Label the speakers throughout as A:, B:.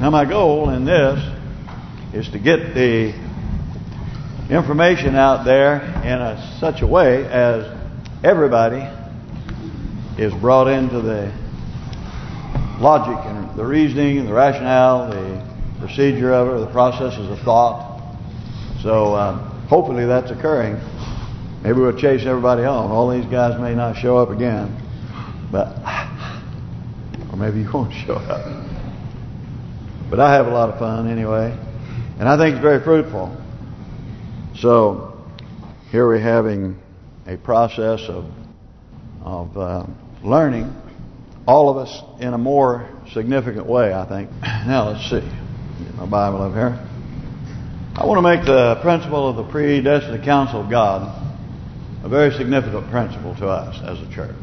A: Now my goal in this is to get the information out there in a, such a way as everybody is brought into the logic and the reasoning and the rationale, the procedure of it, the processes of thought. So um, hopefully that's occurring. Maybe we'll chase everybody home. All these guys may not show up again, but or maybe you won't show up. But I have a lot of fun anyway, and I think it's very fruitful. So here we're having a process of of uh, learning, all of us in a more significant way, I think. Now let's see. Get my Bible up here. I want to make the principle of the predestined counsel of God a very significant principle to us as a church.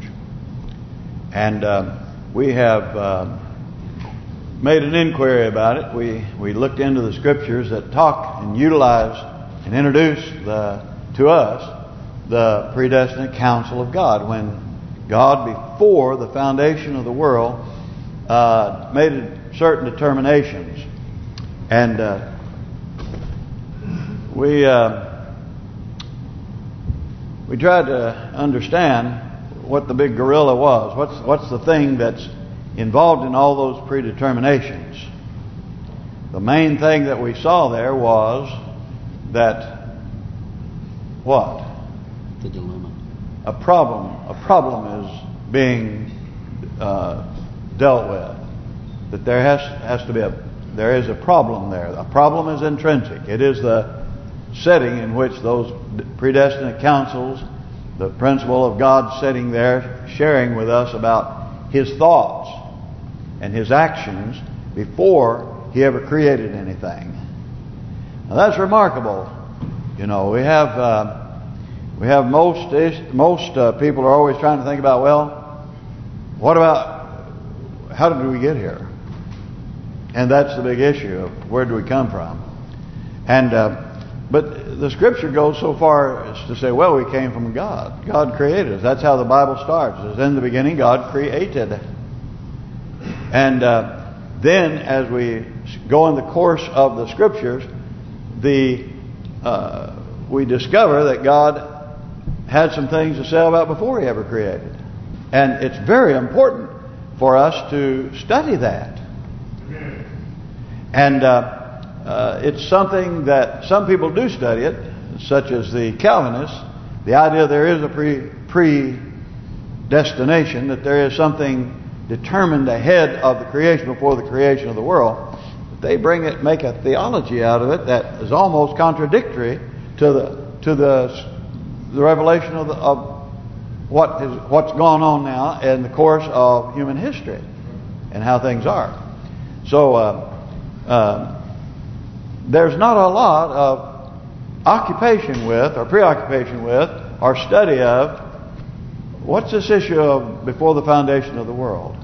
A: And uh, we have uh, made an inquiry about it. We we looked into the scriptures that talk and utilize and introduce the to us the predestinate counsel of God when God, before the foundation of the world, uh, made certain determinations. And uh, we uh, we tried to understand what the big gorilla was. What's what's the thing that's involved in all those predeterminations? The main thing that we saw there was that what?
B: The dilemma.
A: A problem. A problem is being uh, dealt with. That there has has to be a there is a problem there. A problem is intrinsic. It is the setting in which those predestinate counsels, the principle of God sitting there, sharing with us about His thoughts and His actions before He ever created anything. Now that's remarkable. You know, we have uh, we have most most uh, people are always trying to think about well, what about how did we get here? And that's the big issue of where do we come from? And uh, but the Scripture goes so far as to say, well, we came from God. God created us. That's how the Bible starts. It's in the beginning, God created. And uh, then, as we go in the course of the Scriptures, the uh, we discover that God had some things to say about before He ever created. And it's very important for us to study that. And uh, uh, it's something that some people do study it, such as the Calvinists. The idea there is a pre predestination, that there is something determined ahead of the creation before the creation of the world. They bring it, make a theology out of it that is almost contradictory to the to the the revelation of, the, of what is what's gone on now in the course of human history and how things are. So. Uh, uh, there's not a lot of occupation with or preoccupation with or study of what's this issue of before the foundation of the world.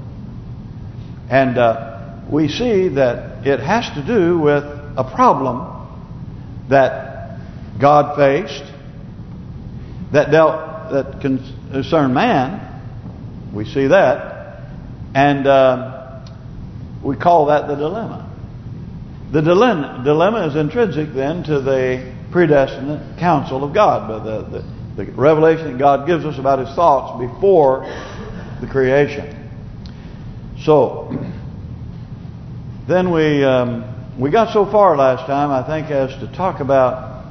A: And uh, we see that it has to do with a problem that God faced that dealt that concerned man. We see that, and uh, we call that the dilemma. The dilemma, dilemma is intrinsic then to the predestinate counsel of God, but the, the, the revelation that God gives us about His thoughts before the creation. So, then we um, we got so far last time, I think, as to talk about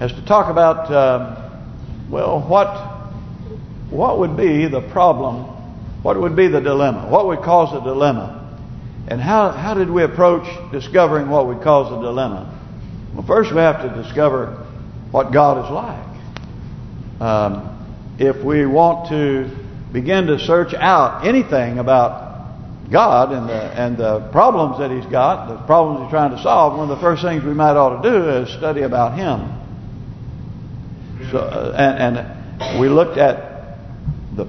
A: as to talk about um, well, what what would be the problem? What would be the dilemma? What would cause a dilemma? And how how did we approach discovering what would cause a dilemma? Well, first we have to discover what God is like. Um, if we want to begin to search out anything about God and the and the problems that He's got, the problems He's trying to solve, one of the first things we might ought to do is study about Him. So uh, and and we looked at the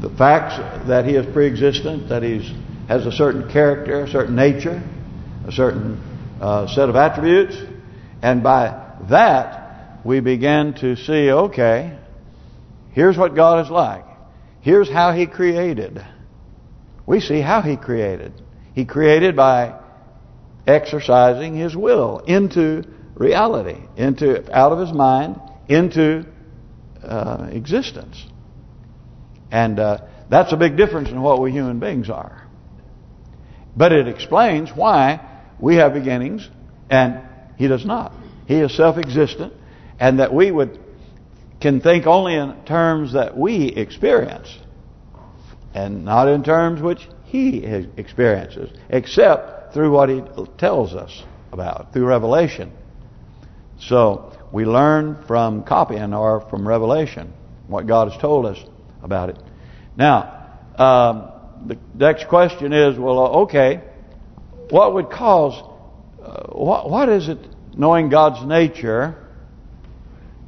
A: the facts that He is pre-existent, that He's has a certain character, a certain nature, a certain uh, set of attributes, and by that we begin to see, okay, here's what God is like. Here's how He created. We see how He created. He created by exercising His will into reality, into out of His mind, into uh, existence. And uh, that's a big difference in what we human beings are. But it explains why we have beginnings and He does not. He is self-existent and that we would can think only in terms that we experience and not in terms which He experiences except through what He tells us about, through revelation. So we learn from copying or from revelation what God has told us about it. Now, um, the next question is, well, uh, okay, what would cause, uh, what what is it, knowing God's nature,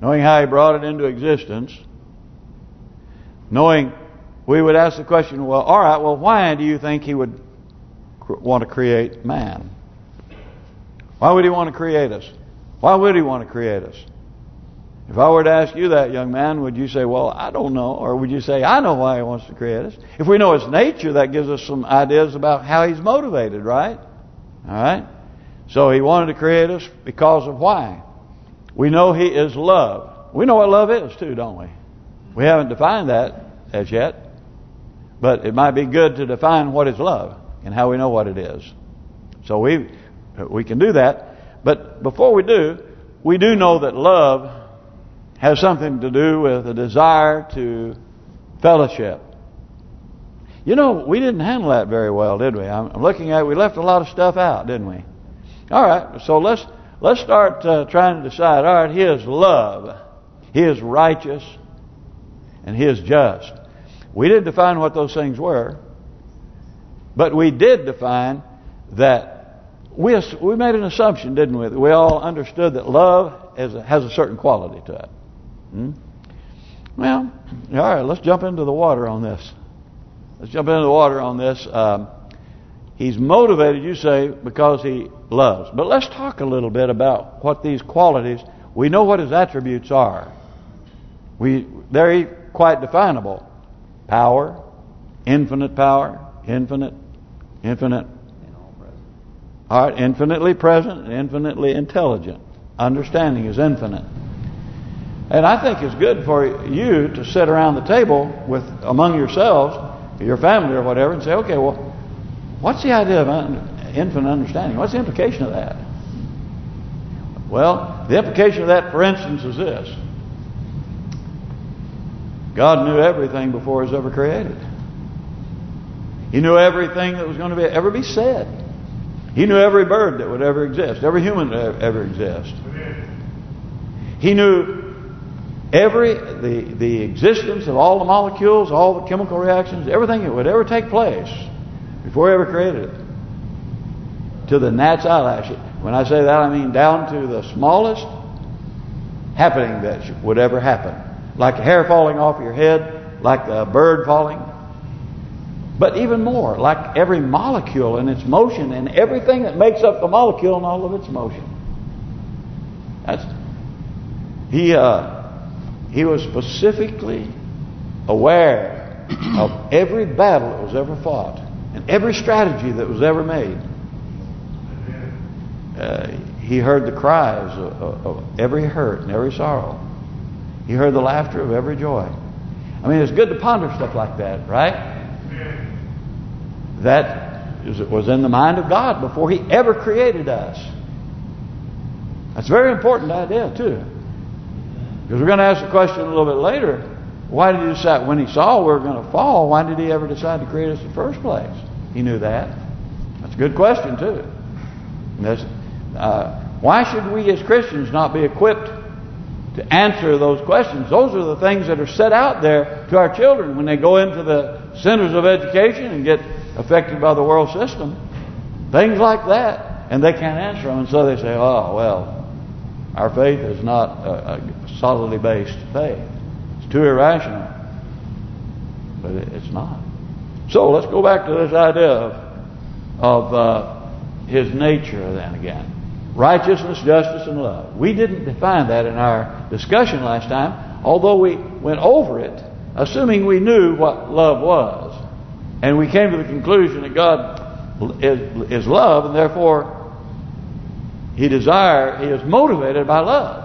A: knowing how He brought it into existence, knowing, we would ask the question, well, all right, well, why do you think He would want to create man? Why would He want to create us? Why would He want to create us? If I were to ask you that, young man, would you say, well, I don't know? Or would you say, I know why He wants to create us? If we know His nature, that gives us some ideas about how He's motivated, right? All right? So He wanted to create us because of why? We know He is love. We know what love is too, don't we? We haven't defined that as yet. But it might be good to define what is love and how we know what it is. So we we can do that. But before we do, we do know that love has something to do with a desire to fellowship. You know, we didn't handle that very well, did we? I'm looking at we left a lot of stuff out, didn't we? All right, so let's let's start uh, trying to decide. All right, He is love, He is righteous, and He is just. We didn't define what those things were, but we did define that we we made an assumption, didn't we? We all understood that love has a, has a certain quality to it. Hmm? Well, all right, let's jump into the water on this. Let's jump into the water on this. Um, he's motivated, you say, because he loves. But let's talk a little bit about what these qualities, we know what his attributes are. We They're quite definable. Power, infinite power, infinite, infinite. All right, infinitely present infinitely intelligent. Understanding is infinite. And I think it's good for you to sit around the table with among yourselves, your family or whatever, and say, okay, well, what's the idea of infinite understanding? What's the implication of that? Well, the implication of that, for instance, is this. God knew everything before He was ever created. He knew everything that was going to be ever be said. He knew every bird that would ever exist, every human that ever exist. He knew every the the existence of all the molecules, all the chemical reactions, everything that would ever take place before he ever created it. To the gnat's eyelash. When I say that, I mean down to the smallest happening that would ever happen. Like hair falling off your head, like a bird falling. But even more, like every molecule in its motion and everything that makes up the molecule and all of its motion. That's he uh he was specifically aware of every battle that was ever fought and every strategy that was ever made. Uh, he heard the cries of, of, of, every hurt and every sorrow. He heard the laughter of every joy. I mean, it's good to ponder stuff like that, right? That was in the mind of God before He ever created us. That's a very important idea, too. Because we're going to ask the question a little bit later. Why did he decide, when he saw we were going to fall, why did he ever decide to create us in the first place? He knew that. That's a good question, too. Uh, why should we as Christians not be equipped to answer those questions? Those are the things that are set out there to our children when they go into the centers of education and get affected by the world system. Things like that. And they can't answer them. And so they say, oh, well, our faith is not a, a solidly based faith. It's too irrational. But it's not. So let's go back to this idea of, of uh, his nature then again. Righteousness, justice, and love. We didn't define that in our discussion last time, although we went over it, assuming we knew what love was. And we came to the conclusion that God is, is love, and therefore he desire he is motivated by love.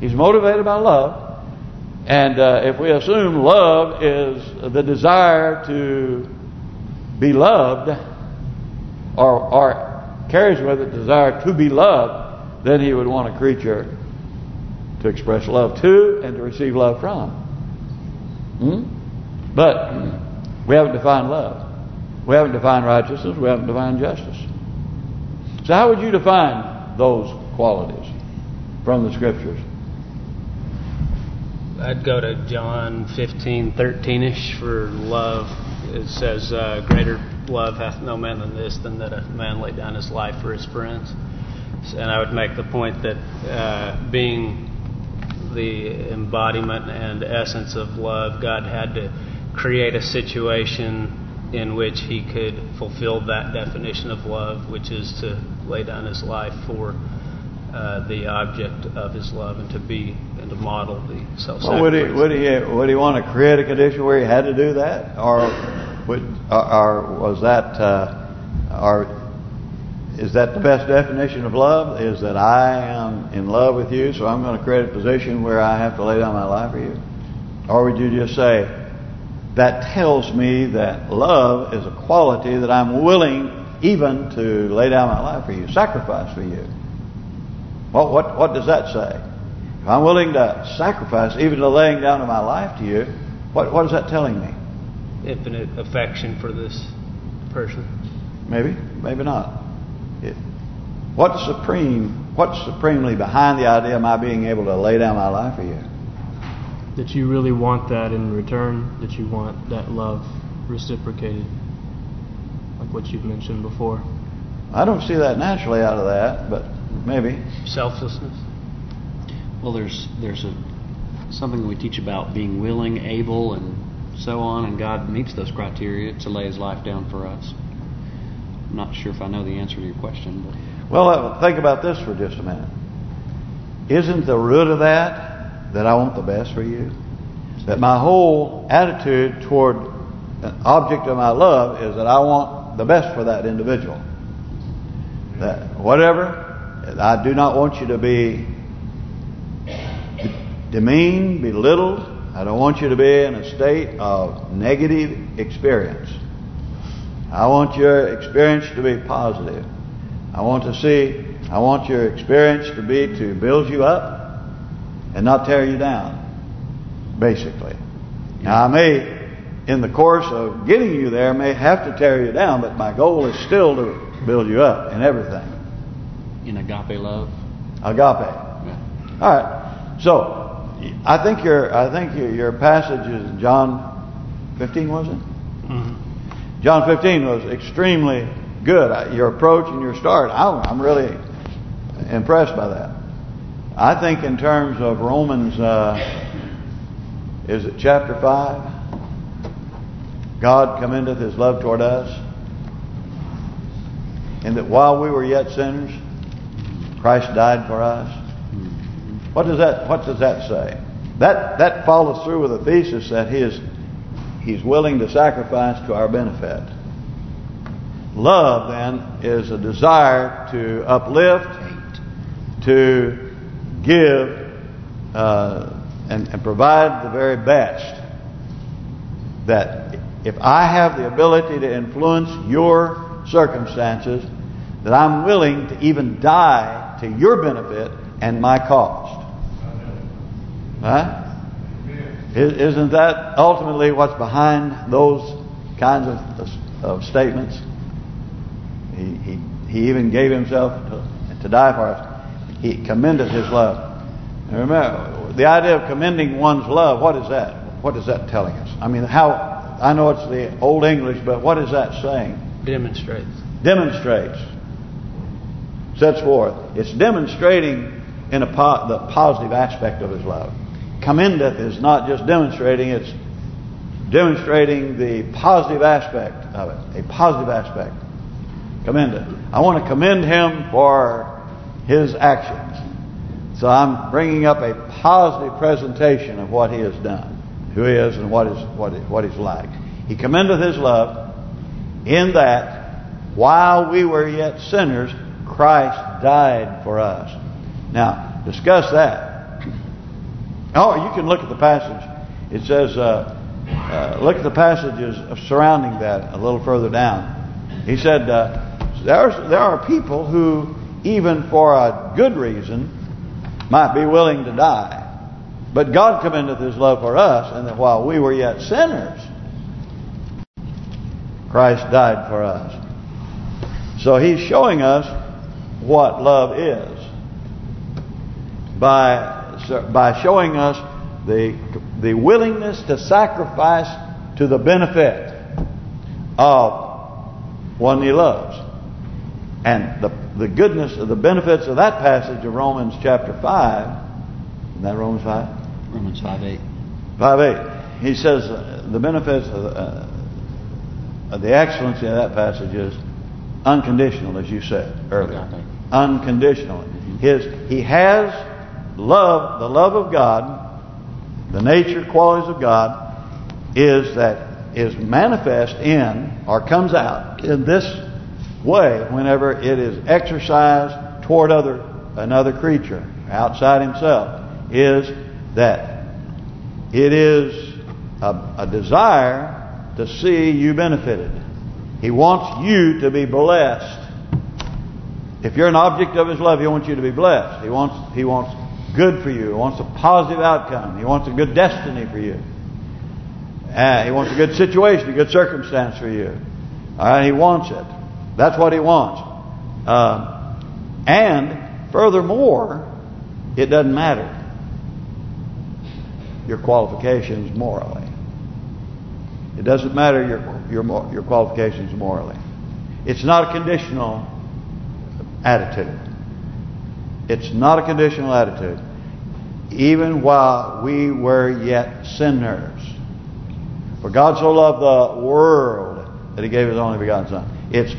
A: He's motivated by love, and uh, if we assume love is the desire to be loved, or, or carries with it desire to be loved, then he would want a creature to express love to and to receive love from. Hmm? But we haven't defined love. We haven't defined righteousness. We haven't defined justice. So how would you define those qualities from the Scriptures?
B: I'd go to John 15, 13-ish for love. It says, uh, greater love hath no man than this, than that a man lay down his life for his friends. And I would make the point that uh, being the embodiment and essence of love, God had to create a situation in which he could fulfill that definition of love, which is to lay down his life for uh, the object of his love and to be and to model the self-sacrifice.
A: Well, would he would he would he want to create a condition where he had to do that, or would or, was that uh, or is that the best definition of love? Is that I am in love with you, so I'm going to create a position where I have to lay down my life for you? Or would you just say, that tells me that love is a quality that I'm willing even to lay down my life for you, sacrifice for you. What what what does that say? If I'm willing to sacrifice even the laying down of my life to you, what what is that telling me?
B: Infinite affection for this person.
A: Maybe, maybe not. It, what's supreme? What's supremely behind the idea of my being able to lay down my life for you?
C: That you really want that in return. That you want that love reciprocated, like what you've mentioned before.
A: I don't see that naturally out of that, but maybe
B: selflessness.
D: Well, there's there's a something we teach about being willing, able, and so on, and God meets those criteria to lay His life down for us. I'm not sure if I know the answer to your question. But.
A: Well, uh, think about this for just a minute. Isn't the root of that that I want the best for you? That my whole attitude toward an object of my love is that I want the best for that individual. That whatever, I do not want you to be demeaned, belittled. I don't want you to be in a state of negative experience. I want your experience to be positive. I want to see, I want your experience to be to build you up and not tear you down, basically. Now I may, in the course of getting you there, may have to tear you down, but my goal is still to build you up in everything.
D: In agape love?
A: Agape. Yeah. All right. So, I think your I think your, your passage is John 15, was it?
B: Mm -hmm.
A: John 15 was extremely good. Your approach and your start, I'm really impressed by that. I think in terms of Romans, uh, is it chapter 5? God commendeth His love toward us. And that while we were yet sinners, Christ died for us. What does that What does that say? That that follows through with a thesis that He is He's willing to sacrifice to our benefit. Love, then, is a desire to uplift, to give, uh, and, and provide the very best. That if I have the ability to influence your circumstances, that I'm willing to even die to your benefit and my cost. Huh? Isn't that ultimately what's behind those kinds of, of statements? He, he he even gave himself to, to die for us. He commended his love. And remember, the idea of commending one's love, what is that? What is that telling us? I mean, how I know it's the Old English, but what is that saying?
B: Demonstrates.
A: Demonstrates. Sets forth. It's demonstrating in a po the positive aspect of his love commendeth is not just demonstrating, it's demonstrating the positive aspect of it, a positive aspect. Commendeth. I want to commend him for his actions. So I'm bringing up a positive presentation of what he has done, who he is and what is what what he's like. He commendeth his love in that while we were yet sinners, Christ died for us. Now, discuss that. Oh, you can look at the passage. It says, uh, uh, look at the passages surrounding that a little further down. He said, uh, there's, there are people who, even for a good reason, might be willing to die. But God commendeth His love for us, and that while we were yet sinners, Christ died for us. So He's showing us what love is by by showing us the the willingness to sacrifice to the benefit of one he loves. And the the goodness of the benefits of that passage of Romans chapter 5, is that Romans 5?
D: Romans 5 8.
A: 5 8. He says uh, the benefits of, uh, of the excellency of that passage is unconditional, as you said earlier.
D: Okay.
A: Unconditional. His He has love, the love of God, the nature, qualities of God, is that is manifest in or comes out in this way whenever it is exercised toward other another creature outside himself is that it is a, a desire to see you benefited. He wants you to be blessed. If you're an object of His love, He wants you to be blessed. He wants He wants good for you. He wants a positive outcome. He wants a good destiny for you. Uh, he wants a good situation, a good circumstance for you. All right, He wants it. That's what He wants. Uh, and furthermore, it doesn't matter your qualifications morally. It doesn't matter your your your qualifications morally. It's not a conditional attitude. It's not a conditional attitude. Even while we were yet sinners. For God so loved the world that He gave His only begotten Son. It's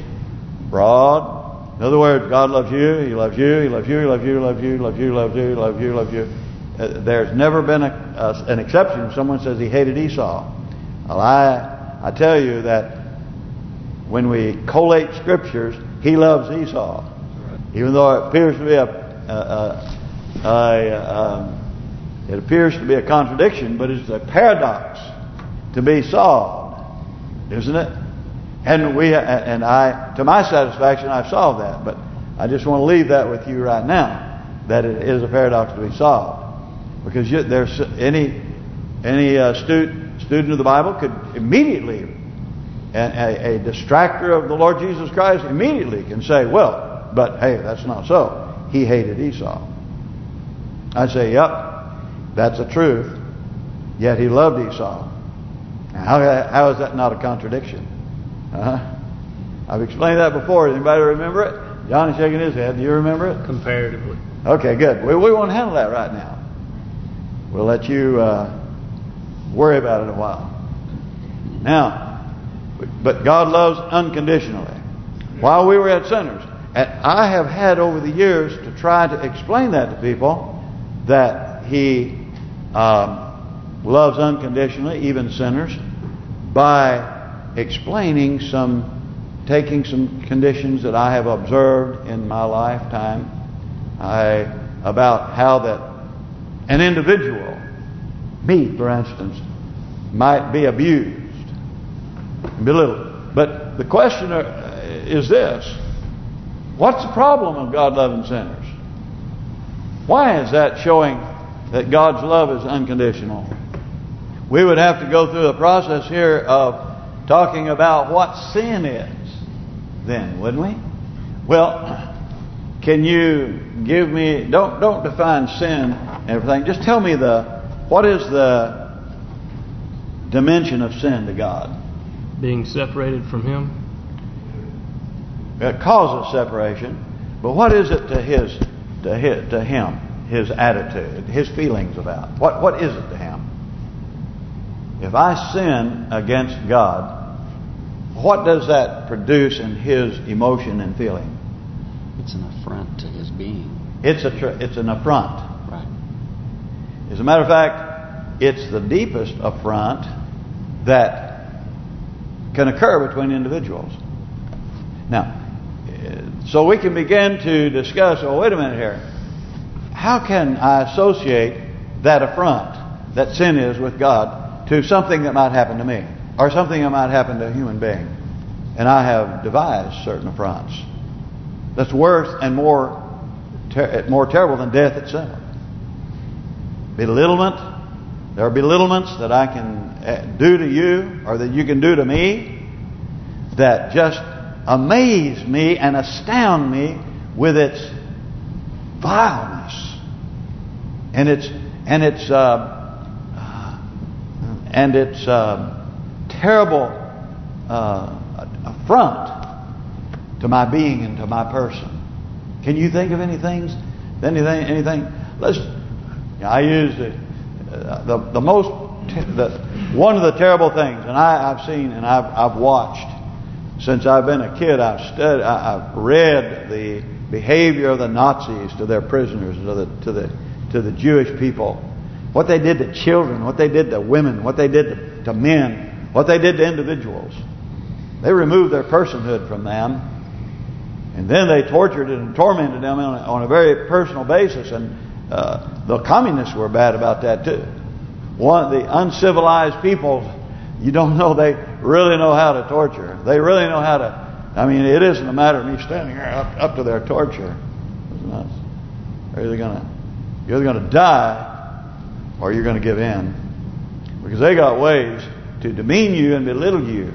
A: broad. In other words, God loves you, He loves you, He loves you, He loves you, He loves you, He loves you, He loves you, He loves you, He loves you. Uh, there's never been a, an exception someone says he hated Esau. Well, I I tell you that when we collate scriptures, he loves Esau, even though it appears to be a, a, a, a um, it appears to be a contradiction, but it's a paradox to be solved, isn't it? And we and I, to my satisfaction, I've solved that. But I just want to leave that with you right now, that it is a paradox to be solved. Because you, there's any any uh, student student of the Bible could immediately, a, a distractor of the Lord Jesus Christ immediately can say, well, but hey, that's not so. He hated Esau. I'd say, yep, that's the truth. Yet he loved Esau. Now, how how is that not a contradiction? Uh -huh. I've explained that before. Does anybody remember it? John is shaking his head. Do you remember it?
B: Comparatively.
A: Okay, good. We, we won't handle that right now. We'll let you uh, worry about it a while. Now, but God loves unconditionally. While we were at sinners. And I have had over the years to try to explain that to people, that He um, loves unconditionally, even sinners, by explaining some, taking some conditions that I have observed in my lifetime, I about how that an individual, me for instance, might be abused, belittled. But the question uh, is this, what's the problem of God loving sinners? Why is that showing that God's love is unconditional? We would have to go through the process here of talking about what sin is then, wouldn't we? Well, can you give me, don't don't define sin and everything, just tell me the, what is the dimension of sin to God?
C: Being separated from Him.
A: It causes separation, but what is it to his, to his, to him, his attitude, his feelings about? What what is it to him? If I sin against God, what does that produce in his emotion and feeling?
D: It's an affront to his being.
A: It's a it's an affront.
D: Right.
A: As a matter of fact, it's the deepest affront that can occur between individuals. Now, so we can begin to discuss, oh, wait a minute here. How can I associate that affront, that sin is with God, to something that might happen to me? Or something that might happen to a human being? And I have devised certain affronts. That's worse and more ter more terrible than death itself. Belittlement. There are belittlements that I can eh, do to you or that you can do to me that just amaze me and astound me with its vileness and its and its uh, uh, and its uh, terrible uh, affront to my being and to my person. Can you think of any things? Anything? Anything? Let's. I use the the the most the one of the terrible things, and I, I've seen and I've I've watched since I've been a kid, I've studied, I've read the behavior of the Nazis to their prisoners, to the to the to the Jewish people, what they did to children, what they did to women, what they did to, men, what they did to individuals. They removed their personhood from them, and then they tortured and tormented them on a, on a very personal basis. And uh, the communists were bad about that too. One, the uncivilized people you don't know they really know how to torture. They really know how to. I mean, it isn't a matter of me standing here up, up to their torture. They're either gonna you're either gonna die or you're gonna give in because they got ways to demean you and belittle you.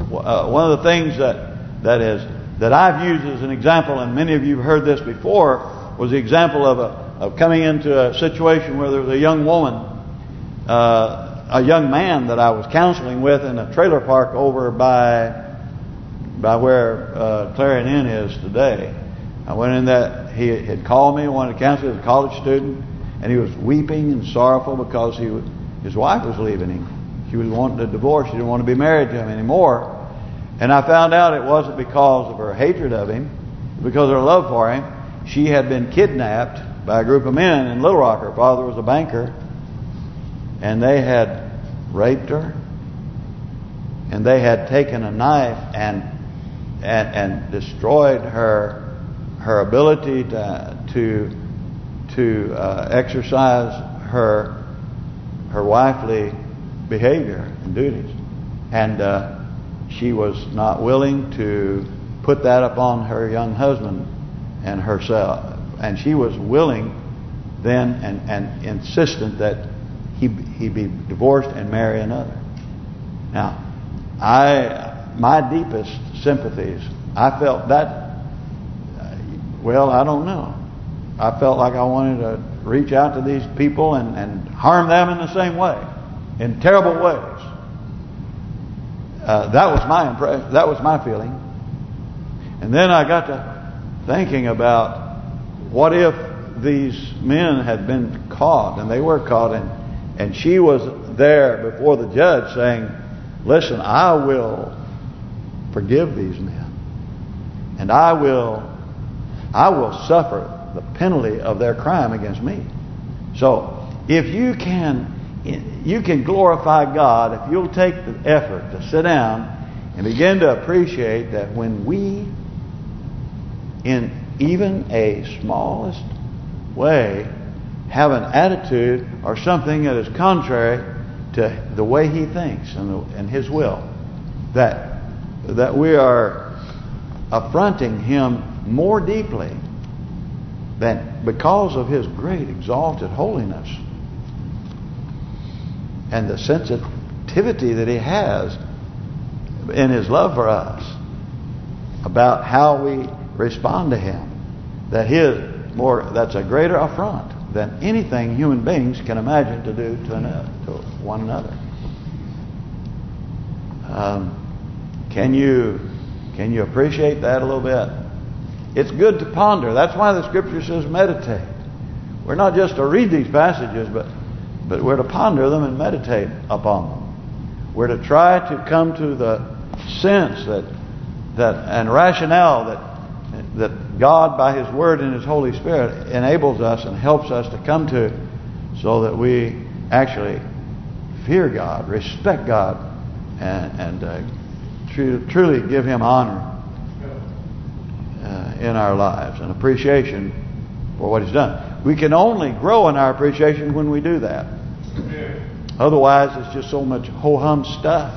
A: Uh, one of the things that that is that I've used as an example, and many of you have heard this before, was the example of a of coming into a situation where there was a young woman uh, a young man that I was counseling with in a trailer park over by by where uh, Clarion Inn is today. I went in that he had called me, wanted to counsel. He was a college student, and he was weeping and sorrowful because he his wife was leaving him. She was wanting a divorce. She didn't want to be married to him anymore. And I found out it wasn't because of her hatred of him, because of her love for him. She had been kidnapped by a group of men in Little Rock. Her father was a banker and they had raped her. And they had taken a knife and and and destroyed her her ability to to to uh, exercise her her wifely behavior and duties. And uh, she was not willing to put that upon her young husband and herself. And she was willing then and and insistent that he he be divorced and marry another. Now, I my deepest sympathies, I felt that. Well, I don't know. I felt like I wanted to reach out to these people and and harm them in the same way, in terrible ways. Uh, that was my impression. That was my feeling. And then I got to thinking about what if these men had been caught, and they were caught, and and she was there before the judge saying, listen, I will forgive these men. And I will I will suffer the penalty of their crime against me. So if you can you can glorify God if you'll take the effort to sit down and begin to appreciate that when we in even a smallest way have an attitude or something that is contrary to the way he thinks and, the, and his will, that that we are affronting him more deeply than because of his great exalted holiness and the sensitivity that he has in his love for us about how we respond to him that his more that's a greater affront than anything human beings can imagine to do to, another, to one another. Um, can you can you appreciate that a little bit? It's good to ponder. That's why the Scripture says meditate. We're not just to read these passages, but but we're to ponder them and meditate upon them. We're to try to come to the sense that that and rationale that that God, by His Word and His Holy Spirit, enables us and helps us to come to so that we actually fear God, respect God, and, and uh, truly give Him honor in our lives, and appreciation for what He's done. We can only grow in our appreciation when we do that. Otherwise, it's just so much ho-hum stuff.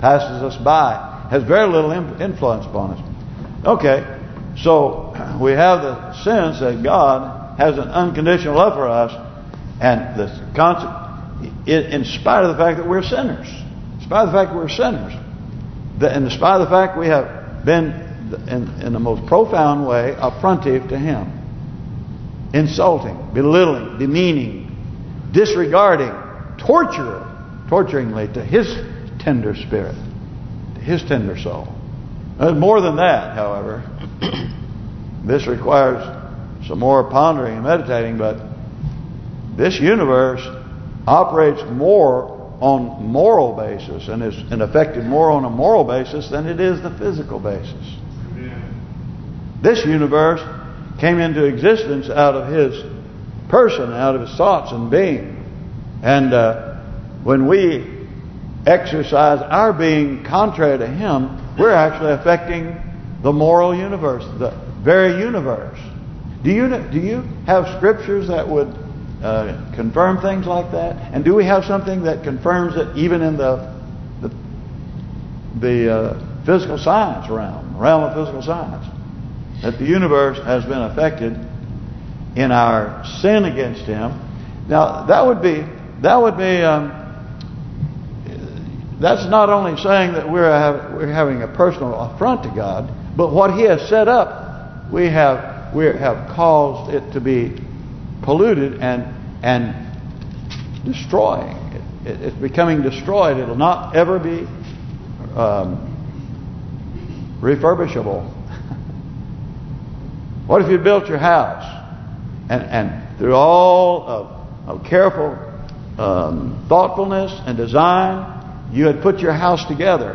A: Passes us by. Has very little influence upon us. Okay, so we have the sense that God has an unconditional love for us, and the in spite of the fact that we're sinners, in spite of the fact that we're sinners, in spite of the fact we have been in, in the most profound way affrontive to Him, insulting, belittling, demeaning, disregarding, torturing, torturingly to His tender spirit, to His tender soul. And more than that, however, this requires some more pondering and meditating, but this universe operates more on moral basis and is affected more on a moral basis than it is the physical basis. This universe came into existence out of his person, out of his thoughts and being. And uh, when we exercise our being contrary to him, we're actually affecting the moral universe, the very universe. Do you do you have scriptures that would uh, confirm things like that? And do we have something that confirms it even in the the, the uh, physical science realm, realm of physical science, that the universe has been affected in our sin against Him? Now that would be that would be um, that's not only saying that we're we're having a personal affront to God, but what He has set up, we have we have caused it to be polluted and and destroying. It, it, it's becoming destroyed. It'll not ever be um, refurbishable. what if you built your house and and through all of, of careful um, thoughtfulness and design you had put your house together,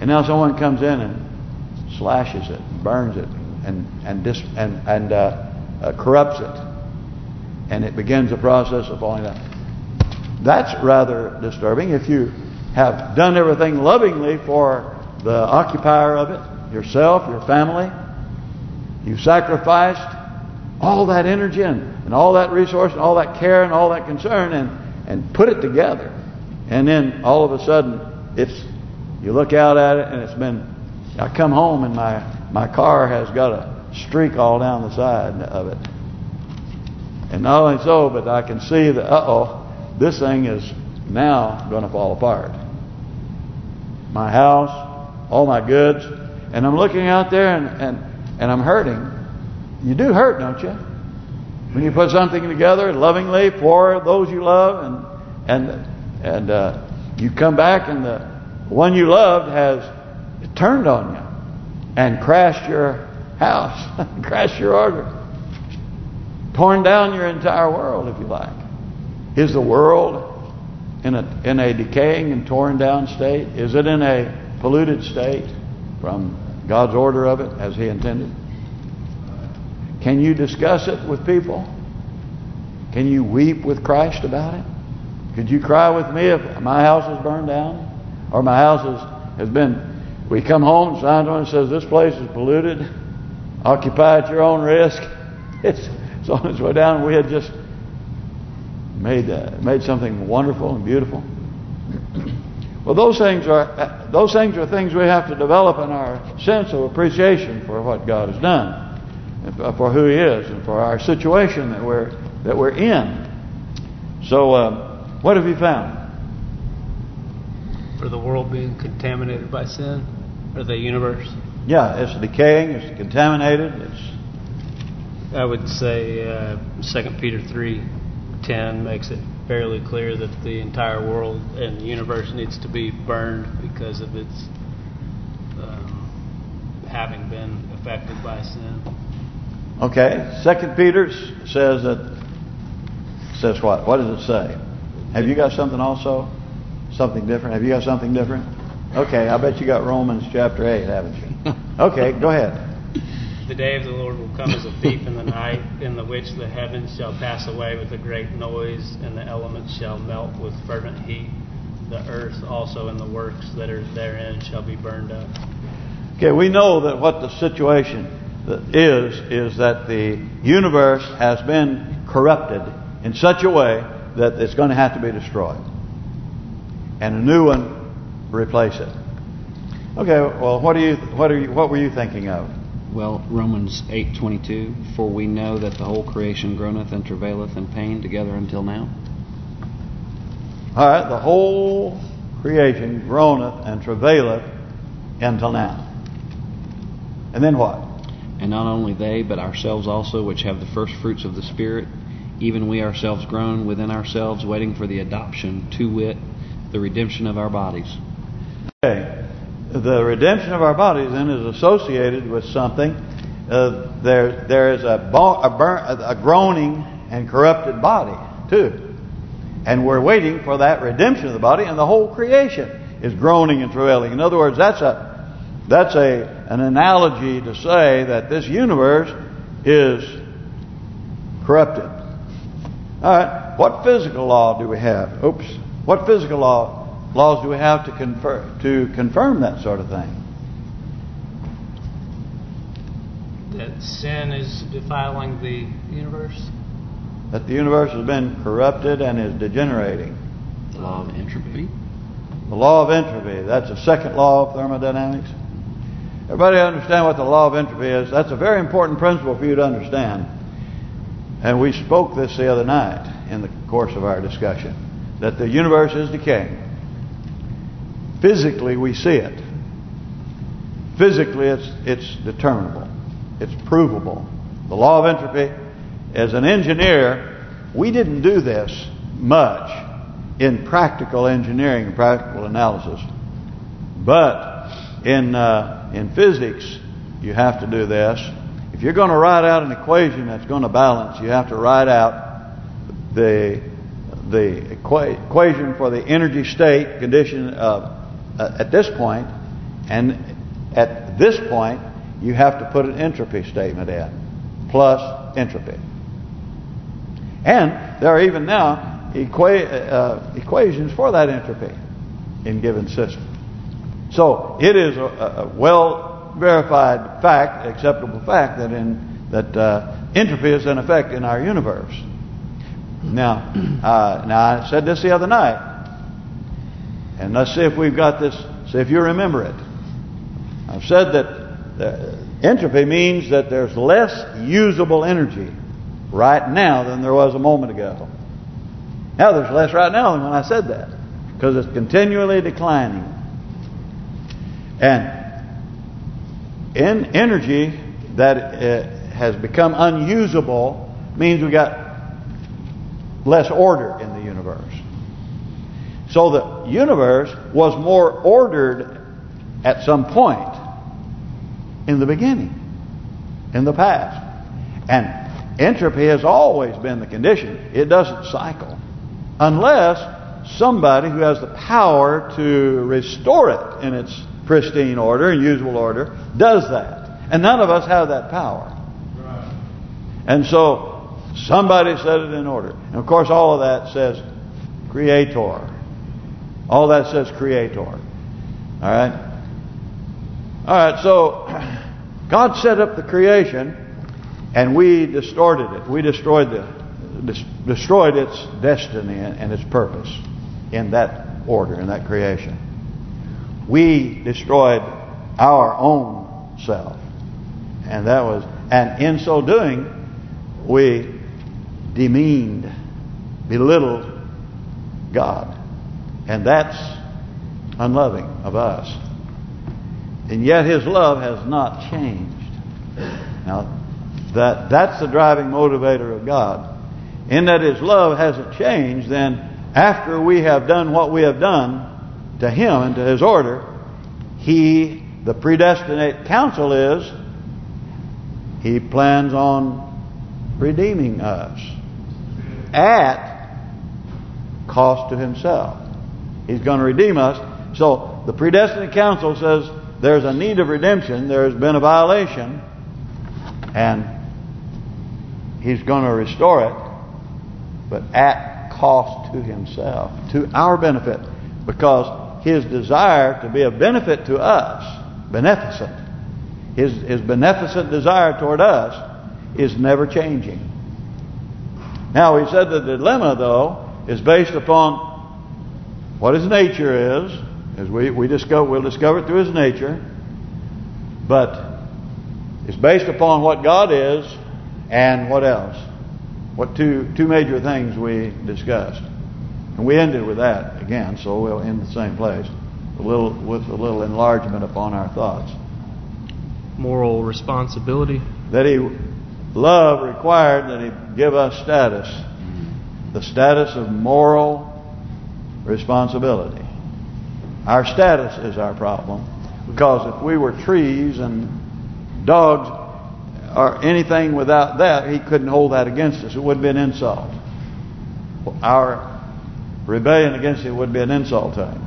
A: and now someone comes in and slashes it, burns it, and and dis, and and uh, uh, corrupts it, and it begins a process of falling down. That's rather disturbing. If you have done everything lovingly for the occupier of it, yourself, your family, you've sacrificed all that energy and, and all that resource and all that care and all that concern and and put it together and then all of a sudden, it's you look out at it and it's been. I come home and my my car has got a streak all down the side of it. And not only so, but I can see that uh oh, this thing is now going to fall apart. My house, all my goods, and I'm looking out there and and and I'm hurting. You do hurt, don't you? When you put something together lovingly for those you love and and and uh, you come back and the one you loved has turned on you and crashed your house, crashed your order, torn down your entire world, if you like. Is the world in a in a decaying and torn down state? Is it in a polluted state from God's order of it as He intended? Can you discuss it with people? Can you weep with Christ about it? Could you cry with me if my house is burned down? Or my house has, has been... We come home, signed on and says, this place is polluted. Occupy at your own risk. It's, it's on its way down. We had just made uh, made something wonderful and beautiful. well, those things are those things are things we have to develop in our sense of appreciation for what God has done, for who He is, and for our situation that we're that we're in. So. Uh, what have you found?
B: For the world being contaminated by sin? Or the universe?
A: Yeah, it's decaying, it's contaminated, it's...
B: I would say uh, Peter 3.10 makes it fairly clear that the entire world and the universe needs to be burned because of its um, having been affected by sin.
A: Okay, Second Peter says that says what? What does it say? Have you got something also? Something different? Have you got something different? Okay, I bet you got Romans chapter 8, haven't you? Okay, go ahead.
B: The day of the Lord will come as a thief in the night, in the which the heavens shall pass away with a great noise, and the elements shall melt with fervent heat. The earth also and the works that are therein shall be burned up.
A: Okay, we know that what the situation is, is that the universe has been corrupted in such a way that it's going to have to be destroyed. And a new one replace it. Okay, well, what are you, what are you, what were you thinking of?
D: Well, Romans 8:22, for we know that the whole creation groaneth and travaileth in pain together until now.
A: All right, the whole creation groaneth and travaileth until now. And then what?
D: And not only they, but ourselves also, which have the first fruits of the Spirit, even we ourselves groan within ourselves, waiting for the adoption, to wit, the redemption of our bodies.
A: Okay. The redemption of our bodies then is associated with something. Uh, there, there is a, a, burn, a groaning and corrupted body too, and we're waiting for that redemption of the body, and the whole creation is groaning and travailing. In other words, that's a that's a an analogy to say that this universe is corrupted. All right, what physical law do we have? Oops. What physical law laws do we have to confirm to confirm that sort of thing?
B: That sin is defiling the universe.
A: That the universe has been corrupted and is degenerating.
D: The law of entropy.
A: The law of entropy. That's the second law of thermodynamics. Everybody understand what the law of entropy is? That's a very important principle for you to understand. And we spoke this the other night in the course of our discussion. That the universe is decaying. Physically, we see it. Physically, it's it's determinable. It's provable. The law of entropy, as an engineer, we didn't do this much in practical engineering and practical analysis. But in uh, in physics, you have to do this. If you're going to write out an equation that's going to balance, you have to write out the the equation for the energy state condition of uh, at this point, and at this point, you have to put an entropy statement in, plus entropy. And there are even now equa uh, equations for that entropy in given system. So it is a, a well verified fact, acceptable fact that in that uh, entropy is in effect in our universe. Now, uh, now I said this the other night. And let's see if we've got this, see if you remember it. I've said that entropy means that there's less usable energy right now than there was a moment ago. Now there's less right now than when I said that. Because it's continually declining. And in energy that uh, has become unusable means we got less order in the universe. So the universe was more ordered at some point in the beginning, in the past. And entropy has always been the condition. It doesn't cycle. Unless somebody who has the power to restore it in its pristine order and usable order does that. And none of us have that power. And so somebody set it in order. And of course all of that says creator. All that says creator. All right? All right, so God set up the creation and we distorted it. We destroyed the destroyed its destiny and its purpose in that order, in that creation. We destroyed our own self. And that was and in so doing we demeaned, belittled God. And that's unloving of us. And yet His love has not changed. Now, that that's the driving motivator of God. In that His love hasn't changed, then after we have done what we have done to Him and to His order, He, the predestinate counsel is, He plans on redeeming us at cost to Himself. He's going to redeem us. So the predestinate counsel says there's a need of redemption. There's been a violation. And He's going to restore it. But at cost to Himself. To our benefit. Because His desire to be a benefit to us, beneficent, His His beneficent desire toward us is never changing. Now he said the dilemma though is based upon what his nature is, as we we discover we'll discover it through his nature, but it's based upon what God is and what else? What two two major things we discussed. And we ended with that again, so we'll end the same place. A little with a little enlargement upon our thoughts.
C: Moral responsibility.
A: That he love required that he give us status. The status of moral responsibility. Our status is our problem. Because if we were trees and dogs or anything without that, he couldn't hold that against us. It would be an insult. Our rebellion against it would be an insult to him.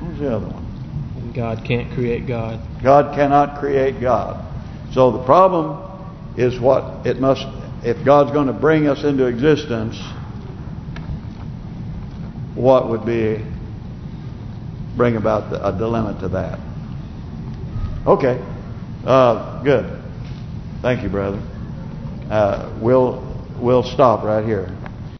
A: What was the other one?
C: God can't create God.
A: God cannot create God. So the problem is what it must, if God's going to bring us into existence, what would be, bring about the, a dilemma to that. Okay, uh, good. Thank you, brother. Uh, we'll we'll stop right here.